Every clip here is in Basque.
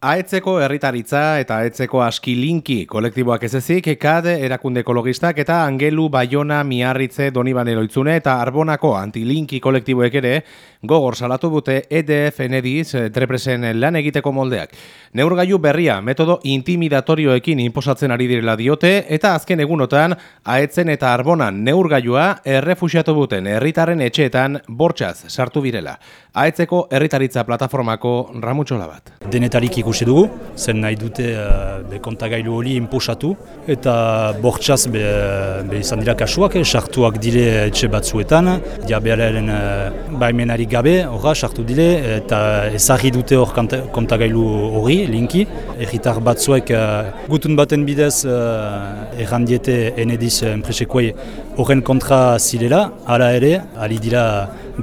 Aetzeko herritaritza eta aetzeko aski linki kolektiboak ez ezik, ekad erakunde ekologistak eta angelu baiona miarritze donibane loitzune eta arbonako antilinki kolektiboek ere gogor salatu dute EDF enediz trepresen lan egiteko moldeak. Neurgailu berria metodo intimidatorioekin inposatzen ari direla diote eta azken egunotan aetzen eta arbonan neurgailua errefusiatu buten herritarren etxeetan bortxaz sartu birela. Aetzeko herritaritza plataformako ramutxola bat. Denetarik ikusi dugu, zen nahi dute uh, be kontagailu hori imposatu, eta bortxaz be, be izan dira kasuak, eh, sartuak dire etxe batzuetan, diabearen uh, baimenari gabe, horra, sartu dire, eta ezagri dute hor kontagailu hori, linki. Erritar batzuek uh, gutun baten bidez uh, errandiete enediz enpresekoei horren kontra zirela, hala ere, ali dira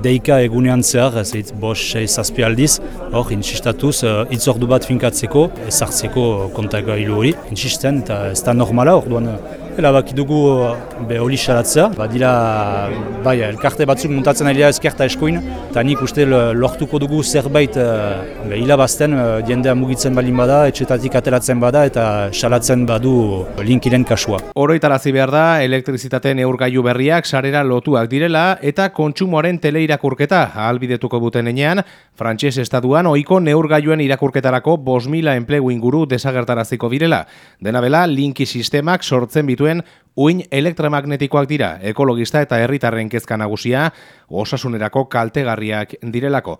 deika egunean zehar, ez ez bos, seiz aldiz, hor, insistatuz, uh, itzordu bat finkatzeko, ezartzeko kontagailu hori, insisten, eta ez da normala, orduan, Ela baki dugu be hori salatzea, badira bai, elkarte batzuk muntatzen ari ezkerta eskoin, eta nik uste lortuko dugu zerbait be, hilabazten jendea mugitzen balin bada, etxetatik ateratzen bada eta salatzen badu linkiren kasua. Oroitarazi behar da, elektrizitate neurgailu berriak sarera lotuak direla eta kontsumoaren teleirakurketa ahalbidetuko buten enean, frantxez estaduan oiko neurgailuen irakurketarako 5.000 enplegu inguru desagertaraziko direla. Dena bela, linki sistemak sortzen bitu dituen uin elektromagnetikoak dira, ekologista eta herritarren kezka nagusia, osasunerako kaltegarriak direlako.